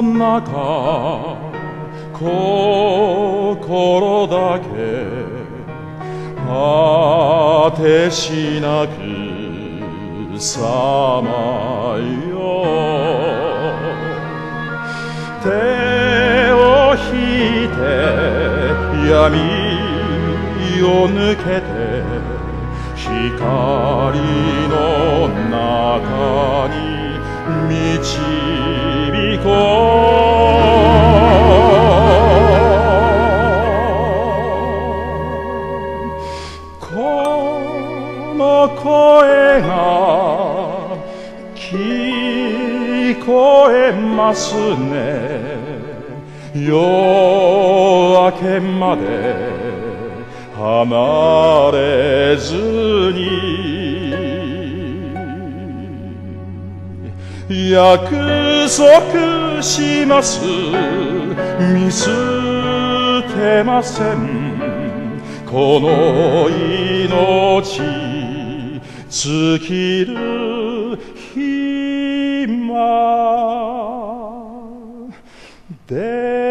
中心だけ果てしなくさまよ手を引いて闇を抜けて光のの声が聞こえますね。夜明けまで離れずに。約束します。見捨てません。この命尽きる日まで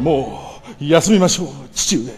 もう休みましょう父上。